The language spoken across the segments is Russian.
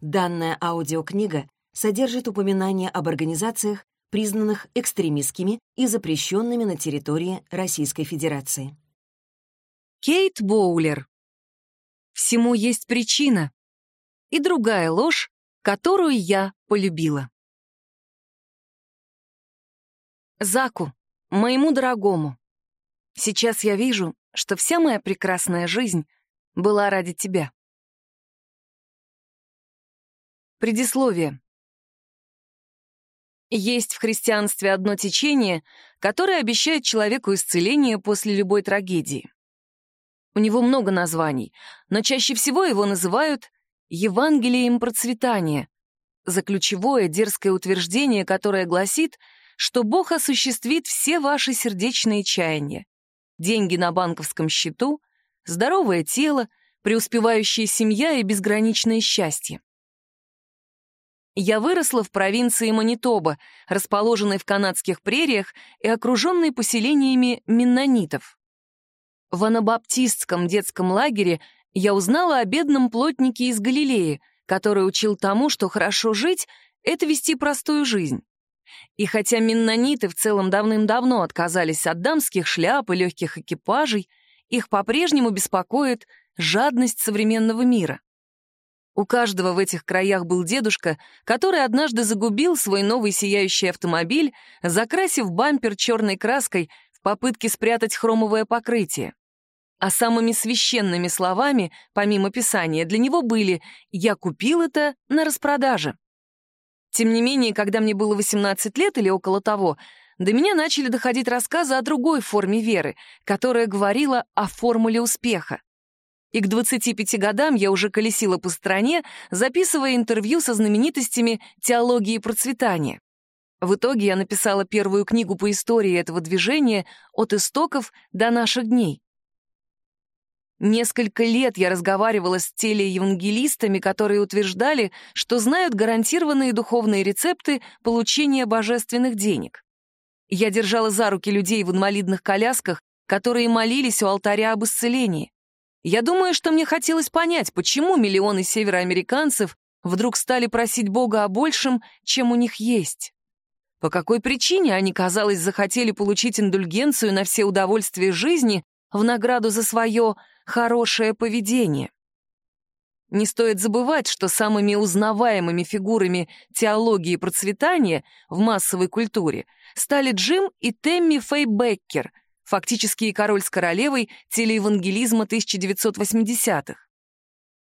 Данная аудиокнига содержит упоминания об организациях, признанных экстремистскими и запрещенными на территории Российской Федерации. Кейт Боулер. Всему есть причина. И другая ложь, которую я полюбила. Заку, моему дорогому, сейчас я вижу, что вся моя прекрасная жизнь была ради тебя. Предисловие. Есть в христианстве одно течение, которое обещает человеку исцеление после любой трагедии. У него много названий, но чаще всего его называют Евангелием процветания, за ключевое дерзкое утверждение, которое гласит, что Бог осуществит все ваши сердечные чаяния. Деньги на банковском счету, здоровое тело, преуспевающая семья и безграничное счастье. Я выросла в провинции Манитоба, расположенной в канадских прериях и окруженной поселениями меннонитов. В анабаптистском детском лагере я узнала о бедном плотнике из Галилеи, который учил тому, что хорошо жить — это вести простую жизнь. И хотя меннониты в целом давным-давно отказались от дамских шляп и легких экипажей, их по-прежнему беспокоит жадность современного мира. У каждого в этих краях был дедушка, который однажды загубил свой новый сияющий автомобиль, закрасив бампер черной краской в попытке спрятать хромовое покрытие. А самыми священными словами, помимо писания, для него были «я купил это на распродаже». Тем не менее, когда мне было 18 лет или около того, до меня начали доходить рассказы о другой форме веры, которая говорила о формуле успеха и к 25 годам я уже колесила по стране, записывая интервью со знаменитостями теологии процветания. В итоге я написала первую книгу по истории этого движения от истоков до наших дней. Несколько лет я разговаривала с телеевангелистами, которые утверждали, что знают гарантированные духовные рецепты получения божественных денег. Я держала за руки людей в инвалидных колясках, которые молились у алтаря об исцелении. Я думаю, что мне хотелось понять, почему миллионы североамериканцев вдруг стали просить Бога о большем, чем у них есть. По какой причине они, казалось, захотели получить индульгенцию на все удовольствия жизни в награду за свое хорошее поведение? Не стоит забывать, что самыми узнаваемыми фигурами теологии процветания в массовой культуре стали Джим и Темми Фэй Беккер — фактически и король с королевой телеевангелизма 1980-х.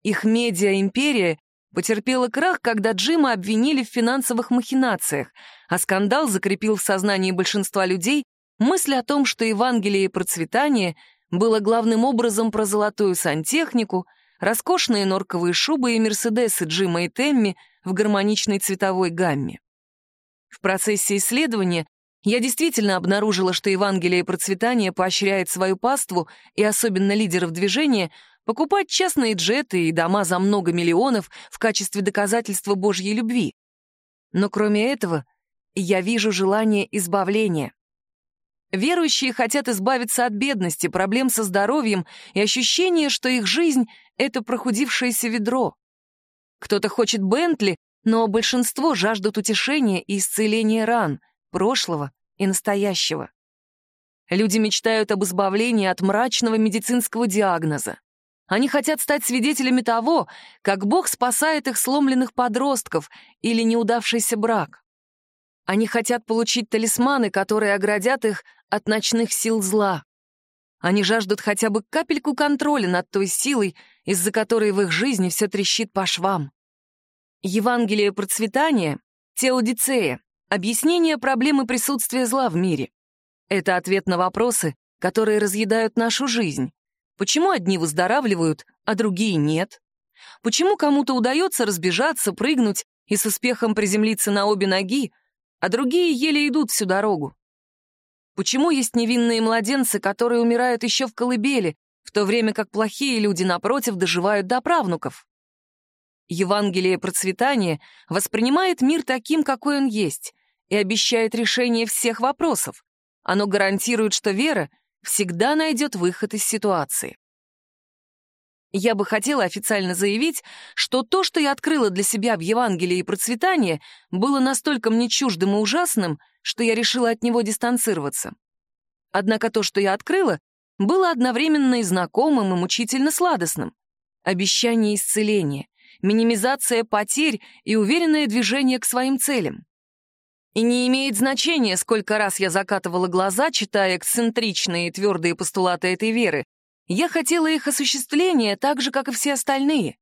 Их медиа-империя потерпела крах, когда Джима обвинили в финансовых махинациях, а скандал закрепил в сознании большинства людей мысль о том, что Евангелие процветания было главным образом про золотую сантехнику, роскошные норковые шубы и мерседесы Джима и Темми в гармоничной цветовой гамме. В процессе исследования я действительно обнаружила, что Евангелие процветания поощряет свою паству и особенно лидеров движения покупать частные джеты и дома за много миллионов в качестве доказательства Божьей любви. Но кроме этого, я вижу желание избавления. Верующие хотят избавиться от бедности, проблем со здоровьем и ощущения, что их жизнь — это прохудившееся ведро. Кто-то хочет Бентли, но большинство жаждут утешения и исцеления ран — прошлого и настоящего. Люди мечтают об избавлении от мрачного медицинского диагноза. Они хотят стать свидетелями того, как Бог спасает их сломленных подростков или неудавшийся брак. Они хотят получить талисманы, которые оградят их от ночных сил зла. Они жаждут хотя бы капельку контроля над той силой, из-за которой в их жизни все трещит по швам. Евангелие процветания — теодицея, Объяснение проблемы присутствия зла в мире. Это ответ на вопросы, которые разъедают нашу жизнь. Почему одни выздоравливают, а другие нет? Почему кому-то удается разбежаться, прыгнуть и с успехом приземлиться на обе ноги, а другие еле идут всю дорогу? Почему есть невинные младенцы, которые умирают еще в колыбели, в то время как плохие люди, напротив, доживают до правнуков? Евангелие процветания воспринимает мир таким, какой он есть, и обещает решение всех вопросов. Оно гарантирует, что вера всегда найдет выход из ситуации. Я бы хотела официально заявить, что то, что я открыла для себя в Евангелии и процветании, было настолько мне чуждым и ужасным, что я решила от него дистанцироваться. Однако то, что я открыла, было одновременно и знакомым, и мучительно сладостным. Обещание исцеления, минимизация потерь и уверенное движение к своим целям. И не имеет значения, сколько раз я закатывала глаза, читая эксцентричные и твердые постулаты этой веры. Я хотела их осуществления так же, как и все остальные.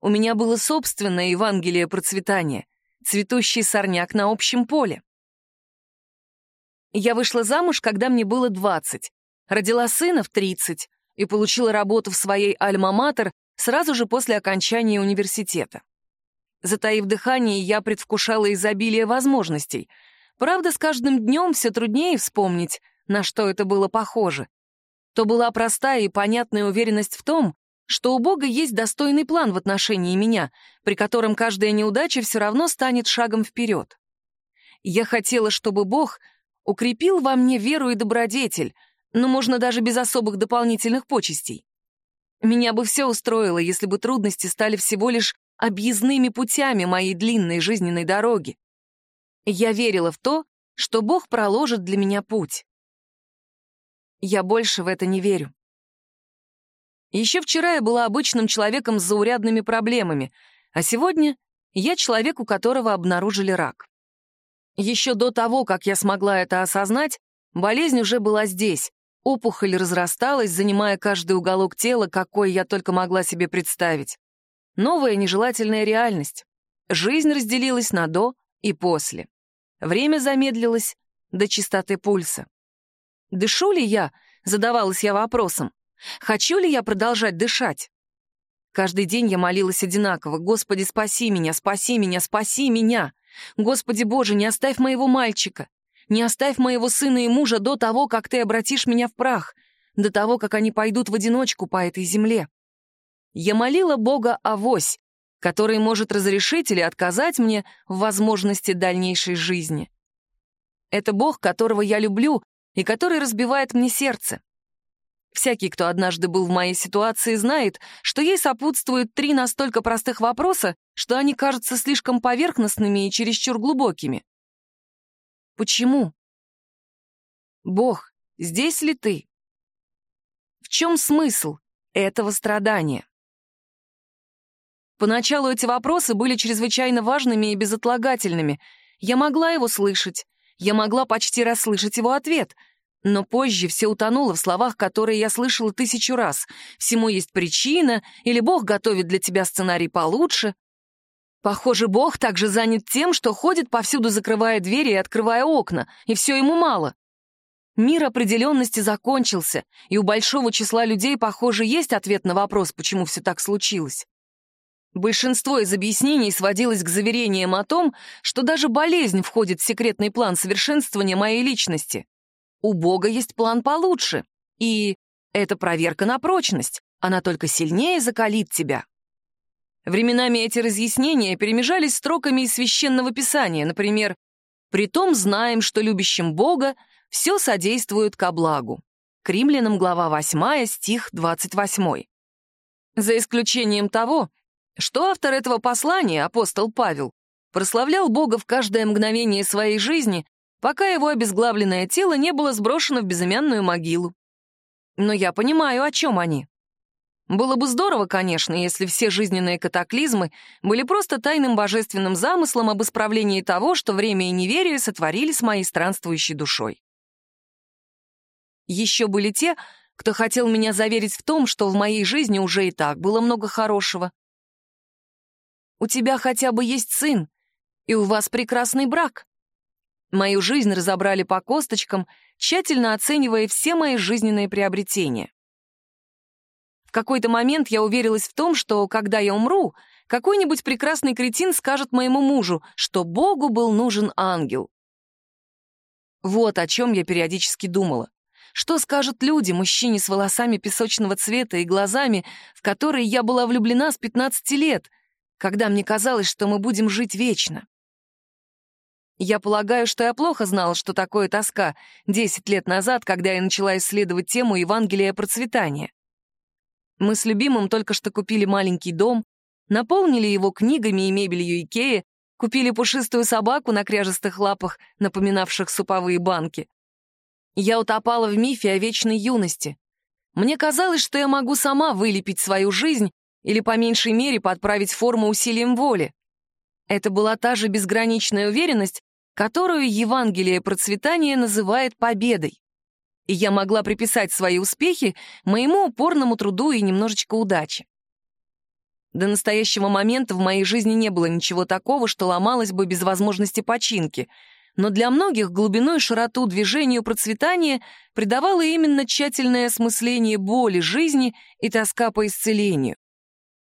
У меня было собственное Евангелие процветания, цветущий сорняк на общем поле. Я вышла замуж, когда мне было 20, родила сына в 30 и получила работу в своей альма-матер сразу же после окончания университета. Затаив дыхание, я предвкушала изобилие возможностей. Правда, с каждым днем все труднее вспомнить, на что это было похоже. То была простая и понятная уверенность в том, что у Бога есть достойный план в отношении меня, при котором каждая неудача все равно станет шагом вперед. Я хотела, чтобы Бог укрепил во мне веру и добродетель, но можно даже без особых дополнительных почестей. Меня бы все устроило, если бы трудности стали всего лишь объездными путями моей длинной жизненной дороги. Я верила в то, что Бог проложит для меня путь. Я больше в это не верю. Еще вчера я была обычным человеком с заурядными проблемами, а сегодня я человек, у которого обнаружили рак. Еще до того, как я смогла это осознать, болезнь уже была здесь. Опухоль разрасталась, занимая каждый уголок тела, какой я только могла себе представить. Новая нежелательная реальность. Жизнь разделилась на «до» и «после». Время замедлилось до чистоты пульса. Дышу ли я? Задавалась я вопросом. Хочу ли я продолжать дышать? Каждый день я молилась одинаково. «Господи, спаси меня, спаси меня, спаси меня!» «Господи Боже, не оставь моего мальчика! Не оставь моего сына и мужа до того, как ты обратишь меня в прах, до того, как они пойдут в одиночку по этой земле!» Я молила Бога о вось, который может разрешить или отказать мне в возможности дальнейшей жизни. Это Бог, которого я люблю и который разбивает мне сердце. Всякий, кто однажды был в моей ситуации, знает, что ей сопутствуют три настолько простых вопроса, что они кажутся слишком поверхностными и чересчур глубокими. Почему? Бог, здесь ли ты? В чем смысл этого страдания? Поначалу эти вопросы были чрезвычайно важными и безотлагательными. Я могла его слышать. Я могла почти расслышать его ответ — но позже все утонуло в словах, которые я слышала тысячу раз. «Всему есть причина» или «Бог готовит для тебя сценарий получше». Похоже, Бог также занят тем, что ходит повсюду, закрывая двери и открывая окна, и все ему мало. Мир определенности закончился, и у большого числа людей, похоже, есть ответ на вопрос, почему все так случилось. Большинство из объяснений сводилось к заверениям о том, что даже болезнь входит в секретный план совершенствования моей личности. У Бога есть план получше. И это проверка на прочность. Она только сильнее закалит тебя. Временами эти разъяснения перемежались строками из священного писания, например, «Притом знаем, что любящим Бога все содействует ко благу». К римлянам глава 8, стих 28. За исключением того, что автор этого послания, апостол Павел, прославлял Бога в каждое мгновение своей жизни пока его обезглавленное тело не было сброшено в безымянную могилу. Но я понимаю, о чем они. Было бы здорово, конечно, если все жизненные катаклизмы были просто тайным божественным замыслом об исправлении того, что время и неверие сотворили с моей странствующей душой. Еще были те, кто хотел меня заверить в том, что в моей жизни уже и так было много хорошего. У тебя хотя бы есть сын, и у вас прекрасный брак. Мою жизнь разобрали по косточкам, тщательно оценивая все мои жизненные приобретения. В какой-то момент я уверилась в том, что, когда я умру, какой-нибудь прекрасный кретин скажет моему мужу, что Богу был нужен ангел. Вот о чем я периодически думала. Что скажут люди, мужчине с волосами песочного цвета и глазами, в которые я была влюблена с 15 лет, когда мне казалось, что мы будем жить вечно? Я полагаю, что я плохо знала, что такое тоска, 10 лет назад, когда я начала исследовать тему Евангелия процветания. Мы с любимым только что купили маленький дом, наполнили его книгами и мебелью Икеи, купили пушистую собаку на кряжестых лапах, напоминавших суповые банки. Я утопала в мифе о вечной юности. Мне казалось, что я могу сама вылепить свою жизнь или, по меньшей мере, подправить форму усилием воли. Это была та же безграничная уверенность, которую Евангелие процветания называет победой. И я могла приписать свои успехи моему упорному труду и немножечко удачи. До настоящего момента в моей жизни не было ничего такого, что ломалось бы без возможности починки, но для многих глубину и широту движению процветания придавало именно тщательное осмысление боли жизни и тоска по исцелению.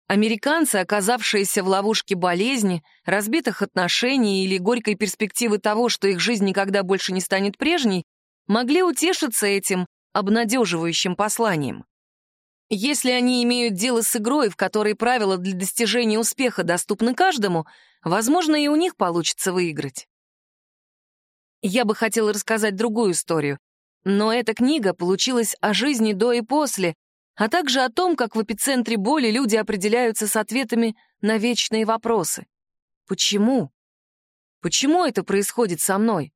Американцы, оказавшиеся в ловушке болезни, разбитых отношений или горькой перспективы того, что их жизнь никогда больше не станет прежней, могли утешиться этим обнадеживающим посланием. Если они имеют дело с игрой, в которой правила для достижения успеха доступны каждому, возможно, и у них получится выиграть. Я бы хотела рассказать другую историю, но эта книга получилась о жизни до и после, а также о том, как в эпицентре боли люди определяются с ответами на вечные вопросы. Почему? Почему это происходит со мной?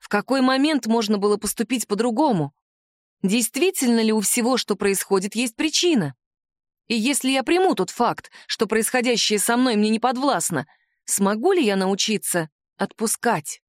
В какой момент можно было поступить по-другому? Действительно ли у всего, что происходит, есть причина? И если я приму тот факт, что происходящее со мной мне не подвластно, смогу ли я научиться отпускать?